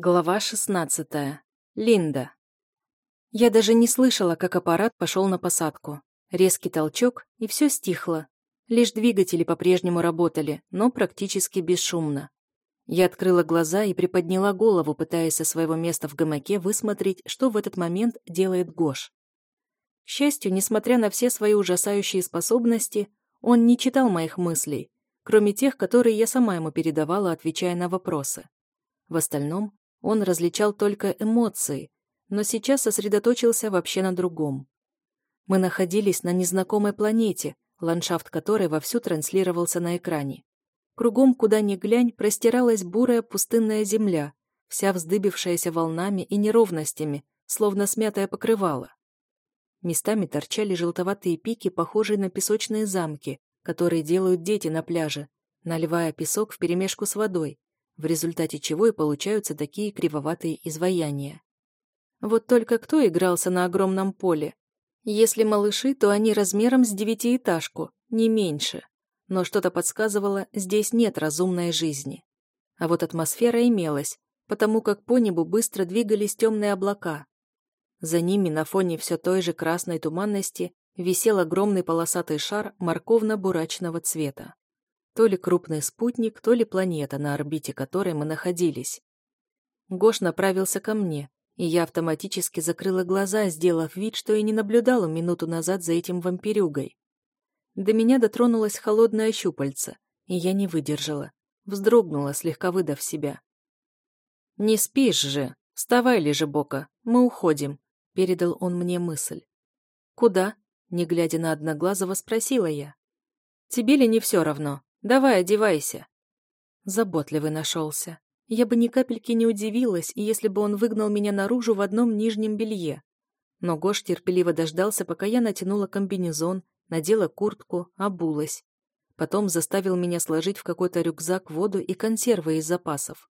Глава 16. Линда. Я даже не слышала, как аппарат пошел на посадку. Резкий толчок, и все стихло. Лишь двигатели по-прежнему работали, но практически бесшумно. Я открыла глаза и приподняла голову, пытаясь со своего места в гамаке высмотреть, что в этот момент делает Гош. К счастью, несмотря на все свои ужасающие способности, он не читал моих мыслей, кроме тех, которые я сама ему передавала, отвечая на вопросы. В остальном он различал только эмоции, но сейчас сосредоточился вообще на другом. Мы находились на незнакомой планете, ландшафт которой вовсю транслировался на экране. Кругом, куда ни глянь, простиралась бурая пустынная земля, вся вздыбившаяся волнами и неровностями, словно смятое покрывало. Местами торчали желтоватые пики, похожие на песочные замки, которые делают дети на пляже, наливая песок вперемешку с водой, в результате чего и получаются такие кривоватые изваяния. Вот только кто игрался на огромном поле? Если малыши, то они размером с девятиэтажку, не меньше. Но что-то подсказывало, здесь нет разумной жизни. А вот атмосфера имелась, потому как по небу быстро двигались темные облака. За ними на фоне все той же красной туманности висел огромный полосатый шар морковно-бурачного цвета. То ли крупный спутник, то ли планета, на орбите которой мы находились. Гош направился ко мне, и я автоматически закрыла глаза, сделав вид, что и не наблюдала минуту назад за этим вампирюгой. До меня дотронулась холодная щупальца, и я не выдержала. Вздрогнула, слегка выдав себя. «Не спишь же! Вставай, Лежебока, мы уходим», — передал он мне мысль. «Куда?» — не глядя на Одноглазого, спросила я. «Тебе ли не все равно?» Давай, одевайся. Заботливый нашелся. Я бы ни капельки не удивилась, если бы он выгнал меня наружу в одном нижнем белье. Но Гош терпеливо дождался, пока я натянула комбинезон, надела куртку, обулась. Потом заставил меня сложить в какой-то рюкзак воду и консервы из запасов.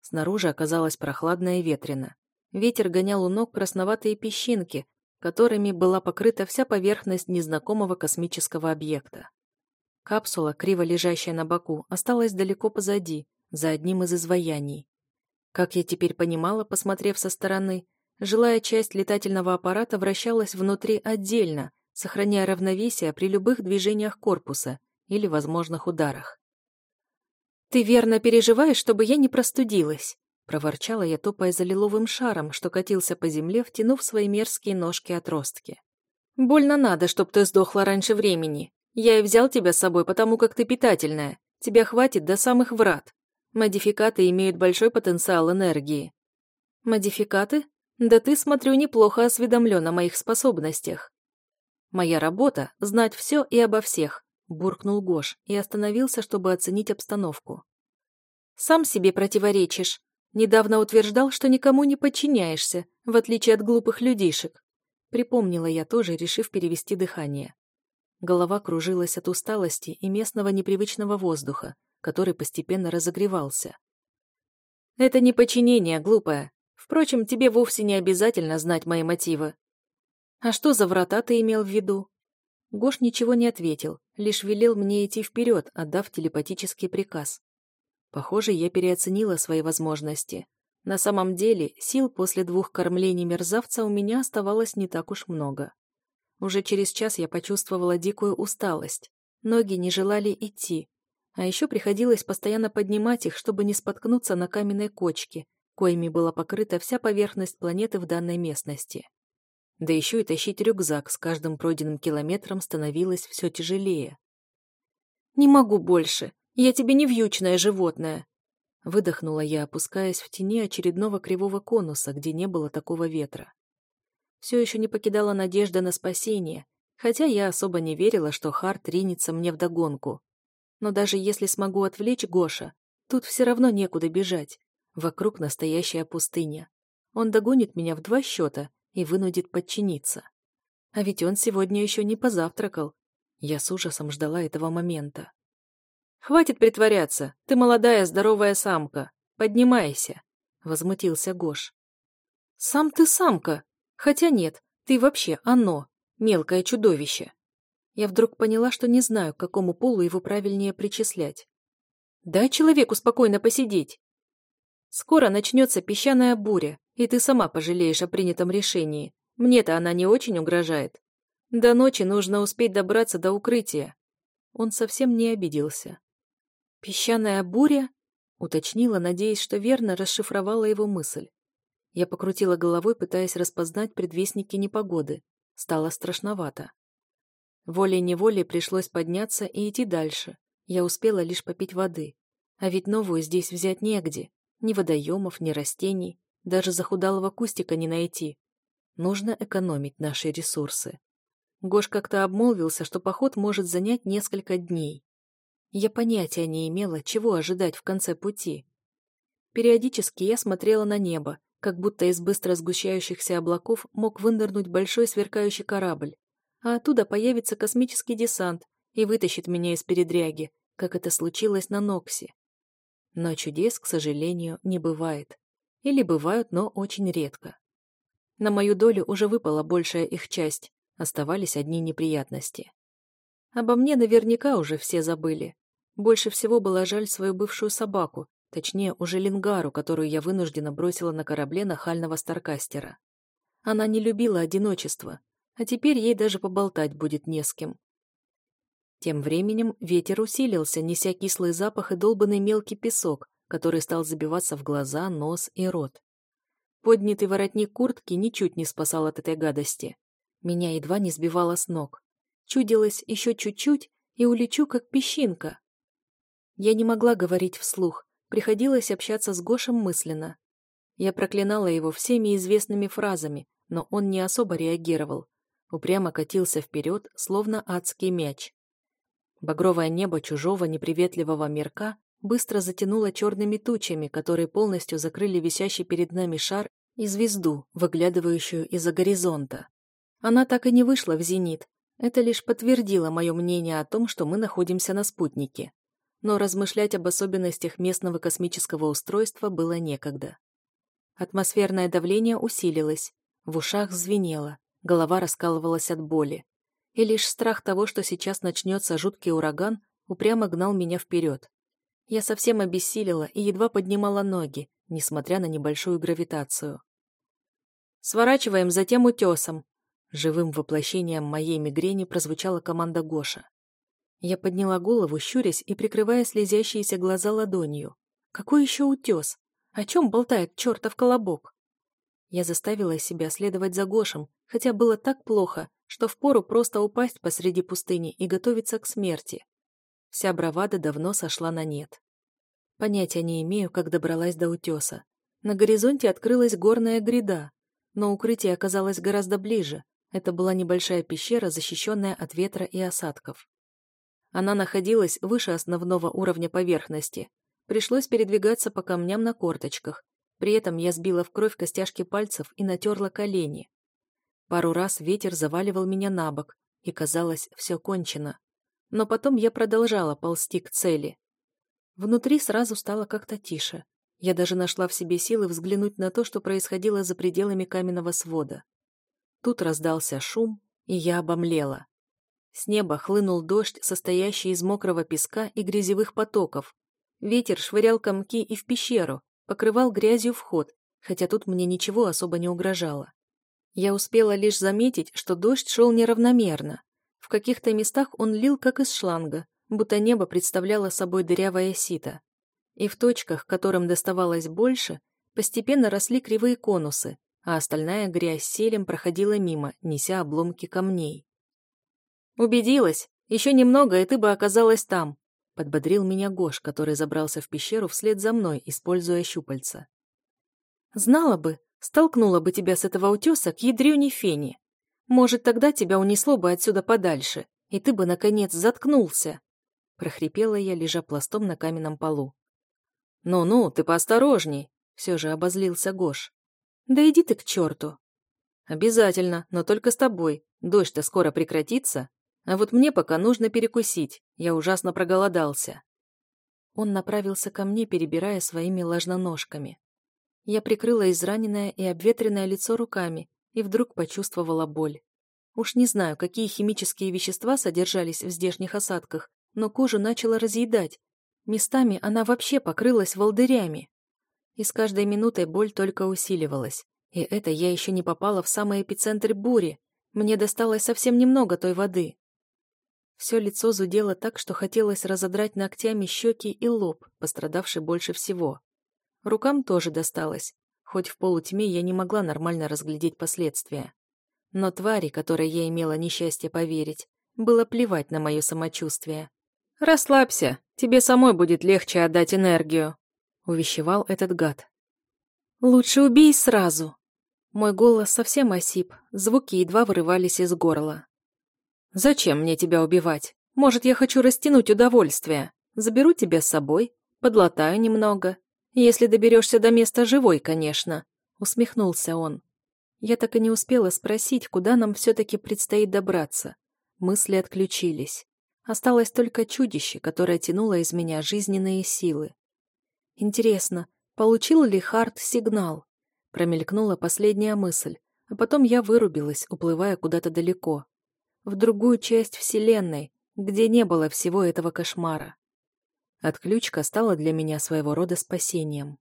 Снаружи оказалось прохладно и ветрено. Ветер гонял у ног красноватые песчинки, которыми была покрыта вся поверхность незнакомого космического объекта. Капсула, криво лежащая на боку, осталась далеко позади, за одним из изваяний. Как я теперь понимала, посмотрев со стороны, жилая часть летательного аппарата вращалась внутри отдельно, сохраняя равновесие при любых движениях корпуса или возможных ударах. «Ты верно переживаешь, чтобы я не простудилась?» проворчала я, топая за лиловым шаром, что катился по земле, втянув свои мерзкие ножки-отростки. «Больно надо, чтоб ты сдохла раньше времени. Я и взял тебя с собой, потому как ты питательная. Тебя хватит до самых врат. Модификаты имеют большой потенциал энергии. Модификаты? Да ты, смотрю, неплохо осведомлен о моих способностях. Моя работа — знать все и обо всех, буркнул Гош и остановился, чтобы оценить обстановку. Сам себе противоречишь. Недавно утверждал, что никому не подчиняешься, в отличие от глупых людишек. Припомнила я тоже, решив перевести дыхание. Голова кружилась от усталости и местного непривычного воздуха, который постепенно разогревался. «Это не подчинение, глупая. Впрочем, тебе вовсе не обязательно знать мои мотивы». «А что за врата ты имел в виду?» Гош ничего не ответил, лишь велел мне идти вперед, отдав телепатический приказ. Похоже, я переоценила свои возможности. На самом деле, сил после двух кормлений мерзавца у меня оставалось не так уж много. Уже через час я почувствовала дикую усталость. Ноги не желали идти. А еще приходилось постоянно поднимать их, чтобы не споткнуться на каменной кочке, коими была покрыта вся поверхность планеты в данной местности. Да еще и тащить рюкзак с каждым пройденным километром становилось все тяжелее. «Не могу больше. Я тебе не вьючное животное!» Выдохнула я, опускаясь в тени очередного кривого конуса, где не было такого ветра все еще не покидала надежда на спасение, хотя я особо не верила, что Харт ринется мне вдогонку. Но даже если смогу отвлечь Гоша, тут все равно некуда бежать. Вокруг настоящая пустыня. Он догонит меня в два счета и вынудит подчиниться. А ведь он сегодня еще не позавтракал. Я с ужасом ждала этого момента. «Хватит притворяться, ты молодая здоровая самка. Поднимайся», — возмутился Гош. «Сам ты самка», Хотя нет, ты вообще оно, мелкое чудовище. Я вдруг поняла, что не знаю, к какому полу его правильнее причислять. Дай человеку спокойно посидеть. Скоро начнется песчаная буря, и ты сама пожалеешь о принятом решении. Мне-то она не очень угрожает. До ночи нужно успеть добраться до укрытия». Он совсем не обиделся. «Песчаная буря?» — уточнила, надеясь, что верно расшифровала его мысль. Я покрутила головой, пытаясь распознать предвестники непогоды. Стало страшновато. Волей-неволей пришлось подняться и идти дальше. Я успела лишь попить воды. А ведь новую здесь взять негде. Ни водоемов, ни растений. Даже захудалого кустика не найти. Нужно экономить наши ресурсы. Гош как-то обмолвился, что поход может занять несколько дней. Я понятия не имела, чего ожидать в конце пути. Периодически я смотрела на небо, как будто из быстро сгущающихся облаков мог вынырнуть большой сверкающий корабль, а оттуда появится космический десант и вытащит меня из передряги, как это случилось на Ноксе. Но чудес, к сожалению, не бывает. Или бывают, но очень редко. На мою долю уже выпала большая их часть, оставались одни неприятности. Обо мне наверняка уже все забыли. Больше всего было жаль свою бывшую собаку, Точнее, уже Лингару, которую я вынуждена бросила на корабле нахального Старкастера. Она не любила одиночество, а теперь ей даже поболтать будет не с кем. Тем временем ветер усилился, неся кислый запах и долбанный мелкий песок, который стал забиваться в глаза, нос и рот. Поднятый воротник куртки ничуть не спасал от этой гадости. Меня едва не сбивало с ног. Чудилось еще чуть-чуть, и улечу, как песчинка. Я не могла говорить вслух, Приходилось общаться с Гошем мысленно. Я проклинала его всеми известными фразами, но он не особо реагировал. Упрямо катился вперед, словно адский мяч. Багровое небо чужого неприветливого мирка быстро затянуло черными тучами, которые полностью закрыли висящий перед нами шар и звезду, выглядывающую из-за горизонта. Она так и не вышла в зенит. Это лишь подтвердило мое мнение о том, что мы находимся на спутнике но размышлять об особенностях местного космического устройства было некогда. Атмосферное давление усилилось, в ушах звенело, голова раскалывалась от боли. И лишь страх того, что сейчас начнется жуткий ураган, упрямо гнал меня вперед. Я совсем обессилила и едва поднимала ноги, несмотря на небольшую гравитацию. «Сворачиваем за тем утесом!» Живым воплощением моей мигрени прозвучала команда Гоша. Я подняла голову, щурясь и прикрывая слезящиеся глаза ладонью. Какой еще утес? О чем болтает чертов колобок? Я заставила себя следовать за Гошем, хотя было так плохо, что впору просто упасть посреди пустыни и готовиться к смерти. Вся бравада давно сошла на нет. Понятия не имею, как добралась до утеса. На горизонте открылась горная гряда, но укрытие оказалось гораздо ближе. Это была небольшая пещера, защищенная от ветра и осадков. Она находилась выше основного уровня поверхности. Пришлось передвигаться по камням на корточках. При этом я сбила в кровь костяшки пальцев и натерла колени. Пару раз ветер заваливал меня на бок, и казалось, все кончено. Но потом я продолжала ползти к цели. Внутри сразу стало как-то тише. Я даже нашла в себе силы взглянуть на то, что происходило за пределами каменного свода. Тут раздался шум, и я обомлела. С неба хлынул дождь, состоящий из мокрого песка и грязевых потоков. Ветер швырял комки и в пещеру, покрывал грязью вход, хотя тут мне ничего особо не угрожало. Я успела лишь заметить, что дождь шел неравномерно. В каких-то местах он лил как из шланга, будто небо представляло собой дырявое сито. И в точках, которым доставалось больше, постепенно росли кривые конусы, а остальная грязь селем проходила мимо, неся обломки камней. «Убедилась. Еще немного, и ты бы оказалась там», — подбодрил меня Гош, который забрался в пещеру вслед за мной, используя щупальца. «Знала бы, столкнула бы тебя с этого утеса к ядрёней фени. Может, тогда тебя унесло бы отсюда подальше, и ты бы, наконец, заткнулся», — прохрипела я, лежа пластом на каменном полу. «Ну-ну, ты поосторожней», — все же обозлился Гош. «Да иди ты к черту». «Обязательно, но только с тобой. Дождь-то скоро прекратится, а вот мне пока нужно перекусить, я ужасно проголодался. Он направился ко мне, перебирая своими ложноножками. Я прикрыла израненное и обветренное лицо руками и вдруг почувствовала боль. Уж не знаю, какие химические вещества содержались в здешних осадках, но кожу начала разъедать. Местами она вообще покрылась волдырями. И с каждой минутой боль только усиливалась. И это я еще не попала в самый эпицентр бури. Мне досталось совсем немного той воды. Все лицо зудело так, что хотелось разодрать ногтями щеки и лоб, пострадавший больше всего. Рукам тоже досталось, хоть в полутьме я не могла нормально разглядеть последствия. Но твари, которой я имела несчастье поверить, было плевать на мое самочувствие. «Расслабься, тебе самой будет легче отдать энергию», — увещевал этот гад. «Лучше убей сразу». Мой голос совсем осип, звуки едва вырывались из горла. «Зачем мне тебя убивать? Может, я хочу растянуть удовольствие. Заберу тебя с собой, подлатаю немного. Если доберешься до места живой, конечно», — усмехнулся он. Я так и не успела спросить, куда нам все-таки предстоит добраться. Мысли отключились. Осталось только чудище, которое тянуло из меня жизненные силы. Интересно, получил ли Харт сигнал? Промелькнула последняя мысль, а потом я вырубилась, уплывая куда-то далеко. В другую часть Вселенной, где не было всего этого кошмара. Отключка стала для меня своего рода спасением.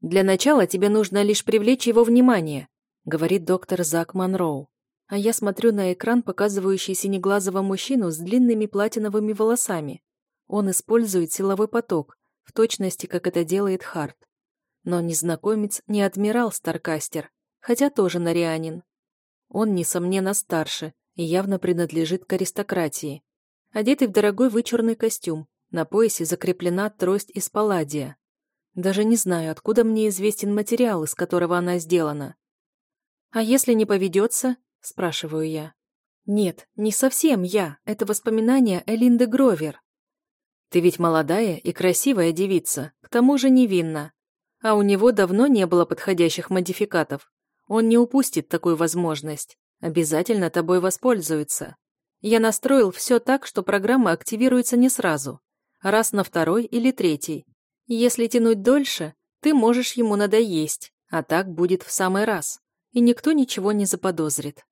«Для начала тебе нужно лишь привлечь его внимание», говорит доктор Зак Монроу. А я смотрю на экран, показывающий синеглазого мужчину с длинными платиновыми волосами. Он использует силовой поток, в точности, как это делает Харт. Но незнакомец не адмирал Старкастер, хотя тоже нарианин. Он, несомненно, старше и явно принадлежит к аристократии. Одетый в дорогой вычурный костюм, на поясе закреплена трость из палладия. Даже не знаю, откуда мне известен материал, из которого она сделана. «А если не поведется?» – спрашиваю я. «Нет, не совсем я. Это воспоминания Элинды Гровер». «Ты ведь молодая и красивая девица, к тому же невинна. А у него давно не было подходящих модификатов. Он не упустит такую возможность. Обязательно тобой воспользуется. Я настроил все так, что программа активируется не сразу, раз на второй или третий. Если тянуть дольше, ты можешь ему надоесть, а так будет в самый раз, и никто ничего не заподозрит.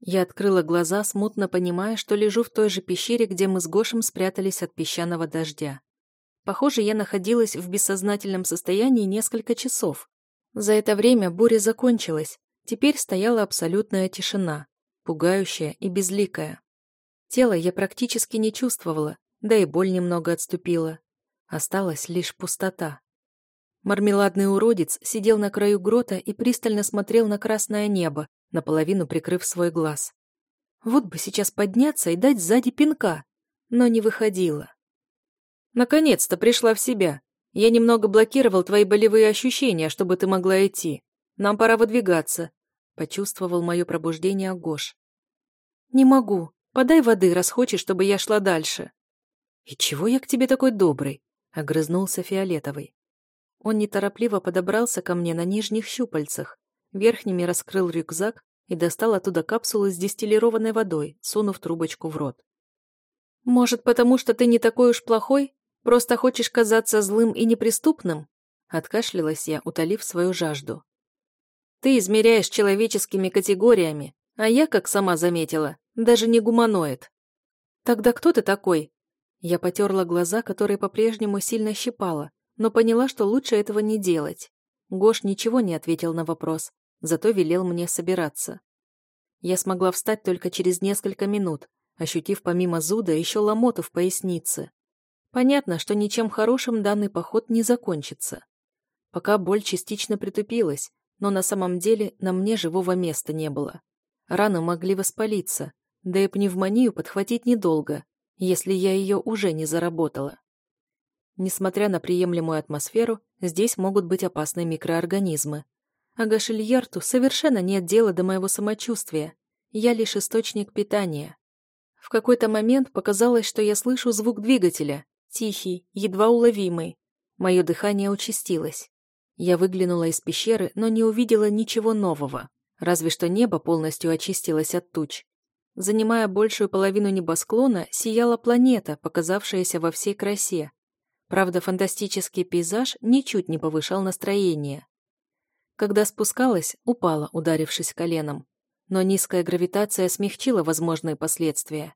Я открыла глаза, смутно понимая, что лежу в той же пещере, где мы с Гошем спрятались от песчаного дождя. Похоже, я находилась в бессознательном состоянии несколько часов. За это время буря закончилась, теперь стояла абсолютная тишина, пугающая и безликая. Тело я практически не чувствовала, да и боль немного отступила. Осталась лишь пустота. Мармеладный уродец сидел на краю грота и пристально смотрел на красное небо, наполовину прикрыв свой глаз. Вот бы сейчас подняться и дать сзади пинка, но не выходило. «Наконец-то пришла в себя. Я немного блокировал твои болевые ощущения, чтобы ты могла идти. Нам пора выдвигаться», — почувствовал мое пробуждение Гош. «Не могу. Подай воды, раз хочешь, чтобы я шла дальше». «И чего я к тебе такой добрый?» — огрызнулся Фиолетовый. Он неторопливо подобрался ко мне на нижних щупальцах, верхними раскрыл рюкзак и достал оттуда капсулы с дистиллированной водой, сунув трубочку в рот. «Может, потому что ты не такой уж плохой? Просто хочешь казаться злым и неприступным?» Откашлялась я, утолив свою жажду. «Ты измеряешь человеческими категориями, а я, как сама заметила, даже не гуманоид. Тогда кто ты такой? Я потерла глаза, которые по-прежнему сильно щипала, но поняла, что лучше этого не делать. Гош ничего не ответил на вопрос, зато велел мне собираться. Я смогла встать только через несколько минут, ощутив помимо зуда еще ломоту в пояснице. Понятно, что ничем хорошим данный поход не закончится. Пока боль частично притупилась, но на самом деле на мне живого места не было. Раны могли воспалиться, да и пневмонию подхватить недолго, если я ее уже не заработала. Несмотря на приемлемую атмосферу, здесь могут быть опасные микроорганизмы. А Гашильярту совершенно нет дела до моего самочувствия. Я лишь источник питания. В какой-то момент показалось, что я слышу звук двигателя. Тихий, едва уловимый. Мое дыхание участилось. Я выглянула из пещеры, но не увидела ничего нового. Разве что небо полностью очистилось от туч. Занимая большую половину небосклона, сияла планета, показавшаяся во всей красе. Правда, фантастический пейзаж ничуть не повышал настроение. Когда спускалась, упала, ударившись коленом. но низкая гравитация смягчила возможные последствия.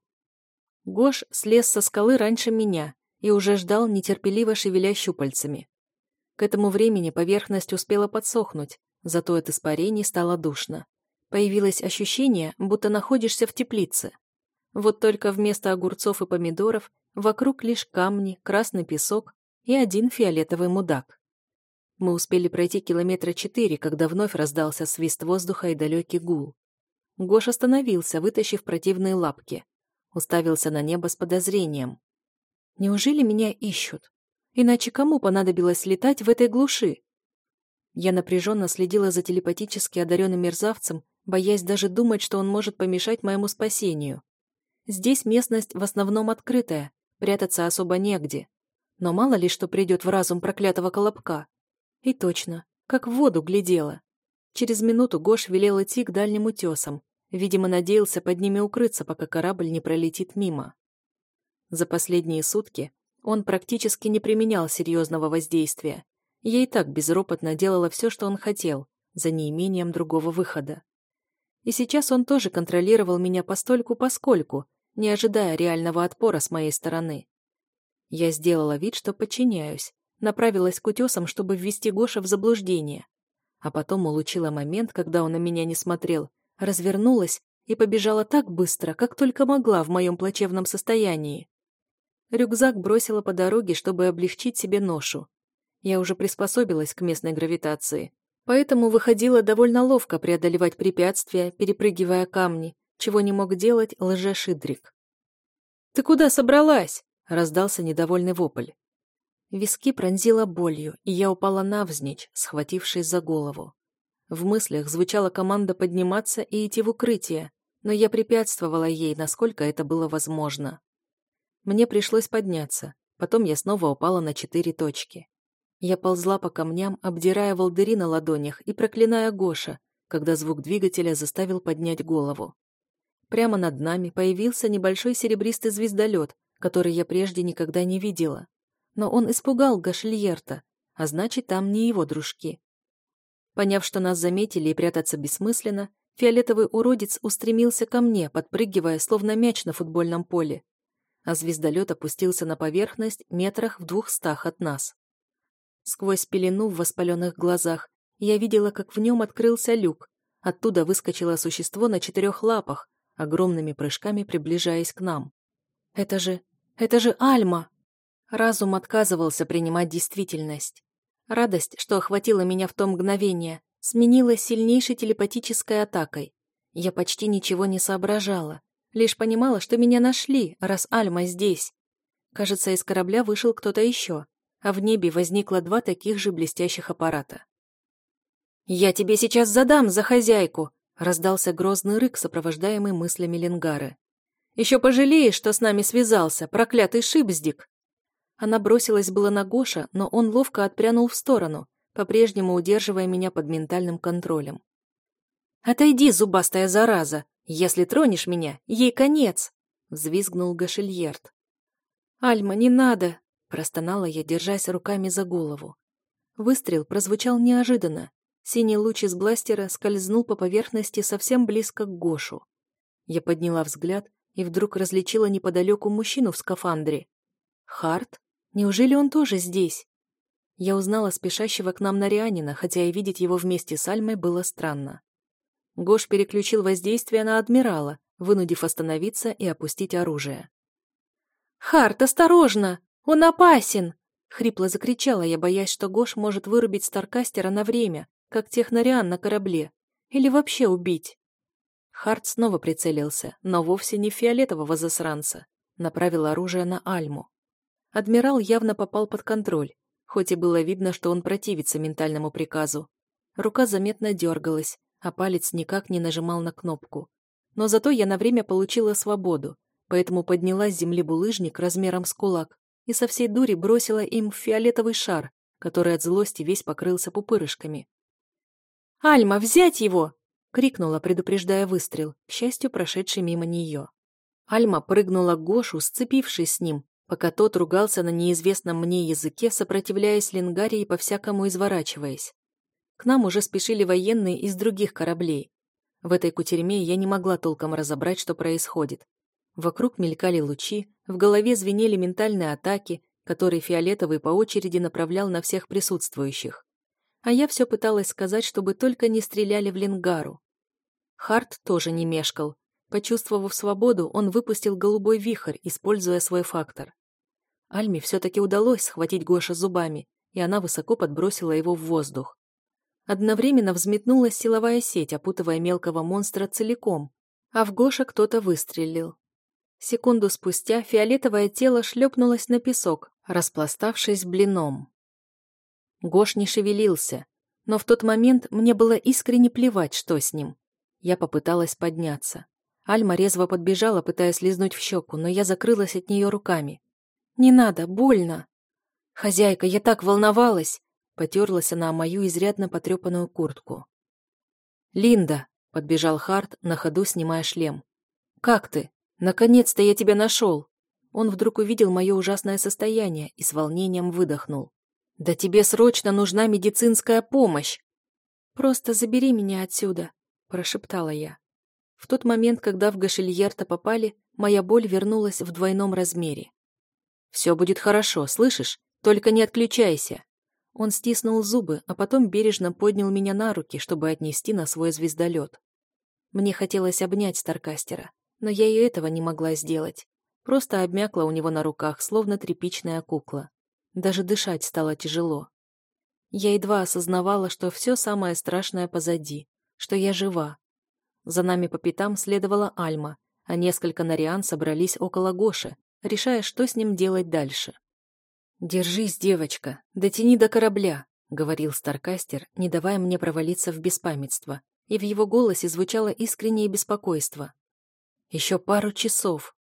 Гош слез со скалы раньше меня и уже ждал, нетерпеливо шевеля щупальцами. К этому времени поверхность успела подсохнуть, зато от испарений стало душно. Появилось ощущение, будто находишься в теплице. Вот только вместо огурцов и помидоров вокруг лишь камни, красный песок и один фиолетовый мудак. Мы успели пройти километра четыре, когда вновь раздался свист воздуха и далекий гул. Гош остановился, вытащив противные лапки. Уставился на небо с подозрением. Неужели меня ищут? Иначе кому понадобилось летать в этой глуши? Я напряженно следила за телепатически одаренным мерзавцем боясь даже думать, что он может помешать моему спасению. Здесь местность в основном открытая, прятаться особо негде. Но мало ли что придет в разум проклятого колобка. И точно, как в воду глядела. Через минуту Гош велел идти к дальним утесам, видимо, надеялся под ними укрыться, пока корабль не пролетит мимо. За последние сутки он практически не применял серьезного воздействия. И так безропотно делала все, что он хотел, за неимением другого выхода. И сейчас он тоже контролировал меня постольку-поскольку, не ожидая реального отпора с моей стороны. Я сделала вид, что подчиняюсь, направилась к утесам, чтобы ввести Гоша в заблуждение. А потом улучила момент, когда он на меня не смотрел, развернулась и побежала так быстро, как только могла в моем плачевном состоянии. Рюкзак бросила по дороге, чтобы облегчить себе ношу. Я уже приспособилась к местной гравитации, Поэтому выходило довольно ловко преодолевать препятствия, перепрыгивая камни, чего не мог делать лже-шидрик. «Ты куда собралась?» — раздался недовольный вопль. Виски пронзила болью, и я упала навзничь, схватившись за голову. В мыслях звучала команда подниматься и идти в укрытие, но я препятствовала ей, насколько это было возможно. Мне пришлось подняться, потом я снова упала на четыре точки. Я ползла по камням, обдирая волдыри на ладонях и проклиная Гоша, когда звук двигателя заставил поднять голову. Прямо над нами появился небольшой серебристый звездолет, который я прежде никогда не видела. Но он испугал Гашельерта, а значит, там не его дружки. Поняв, что нас заметили и прятаться бессмысленно, фиолетовый уродец устремился ко мне, подпрыгивая, словно мяч на футбольном поле. А звездолет опустился на поверхность метрах в двухстах от нас. Сквозь пелену в воспаленных глазах я видела, как в нем открылся люк. Оттуда выскочило существо на четырех лапах, огромными прыжками приближаясь к нам. «Это же... это же Альма!» Разум отказывался принимать действительность. Радость, что охватила меня в то мгновение, сменилась сильнейшей телепатической атакой. Я почти ничего не соображала, лишь понимала, что меня нашли, раз Альма здесь. Кажется, из корабля вышел кто-то еще а в небе возникло два таких же блестящих аппарата. «Я тебе сейчас задам за хозяйку!» — раздался грозный рык, сопровождаемый мыслями Ленгары. «Еще пожалеешь, что с нами связался, проклятый шипздик!» Она бросилась было на Гоша, но он ловко отпрянул в сторону, по-прежнему удерживая меня под ментальным контролем. «Отойди, зубастая зараза! Если тронешь меня, ей конец!» — взвизгнул Гашельерт. «Альма, не надо!» Простонала я, держась руками за голову. Выстрел прозвучал неожиданно. Синий луч из бластера скользнул по поверхности совсем близко к Гошу. Я подняла взгляд и вдруг различила неподалеку мужчину в скафандре. Харт? Неужели он тоже здесь? Я узнала спешащего к нам Нарианина, хотя и видеть его вместе с Альмой было странно. Гош переключил воздействие на адмирала, вынудив остановиться и опустить оружие. «Харт, осторожно!» «Он опасен!» — хрипло закричала я, боясь, что Гош может вырубить Старкастера на время, как технориан на корабле, или вообще убить. Харт снова прицелился, но вовсе не фиолетового засранца. Направил оружие на Альму. Адмирал явно попал под контроль, хоть и было видно, что он противится ментальному приказу. Рука заметно дергалась, а палец никак не нажимал на кнопку. Но зато я на время получила свободу, поэтому подняла с земли булыжник размером с кулак и со всей дури бросила им в фиолетовый шар, который от злости весь покрылся пупырышками. «Альма, взять его!» — крикнула, предупреждая выстрел, к счастью, прошедший мимо нее. Альма прыгнула к Гошу, сцепившись с ним, пока тот ругался на неизвестном мне языке, сопротивляясь Ленгаре и по-всякому изворачиваясь. К нам уже спешили военные из других кораблей. В этой кутерьме я не могла толком разобрать, что происходит. Вокруг мелькали лучи, в голове звенели ментальные атаки, которые Фиолетовый по очереди направлял на всех присутствующих. А я все пыталась сказать, чтобы только не стреляли в Лингару. Харт тоже не мешкал. Почувствовав свободу, он выпустил голубой вихрь, используя свой фактор. Альме все-таки удалось схватить Гоша зубами, и она высоко подбросила его в воздух. Одновременно взметнулась силовая сеть, опутывая мелкого монстра целиком, а в Гоша кто-то выстрелил. Секунду спустя фиолетовое тело шлепнулось на песок, распластавшись блином. Гош не шевелился, но в тот момент мне было искренне плевать, что с ним. Я попыталась подняться. Альма резво подбежала, пытаясь лизнуть в щеку, но я закрылась от нее руками. «Не надо, больно!» «Хозяйка, я так волновалась!» Потерлась она о мою изрядно потрепанную куртку. «Линда!» — подбежал Харт, на ходу снимая шлем. «Как ты? Наконец-то я тебя нашел!» Он вдруг увидел мое ужасное состояние и с волнением выдохнул. «Да тебе срочно нужна медицинская помощь!» «Просто забери меня отсюда», — прошептала я. В тот момент, когда в Гашильерта попали, моя боль вернулась в двойном размере. «Все будет хорошо, слышишь? Только не отключайся!» Он стиснул зубы, а потом бережно поднял меня на руки, чтобы отнести на свой звездолет. Мне хотелось обнять Старкастера, но я и этого не могла сделать. Просто обмякла у него на руках, словно тряпичная кукла. Даже дышать стало тяжело. Я едва осознавала, что все самое страшное позади, что я жива. За нами по пятам следовала Альма, а несколько нариан собрались около Гоши, решая, что с ним делать дальше. «Держись, девочка, дотяни до корабля», — говорил Старкастер, не давая мне провалиться в беспамятство, и в его голосе звучало искреннее беспокойство. «Еще пару часов.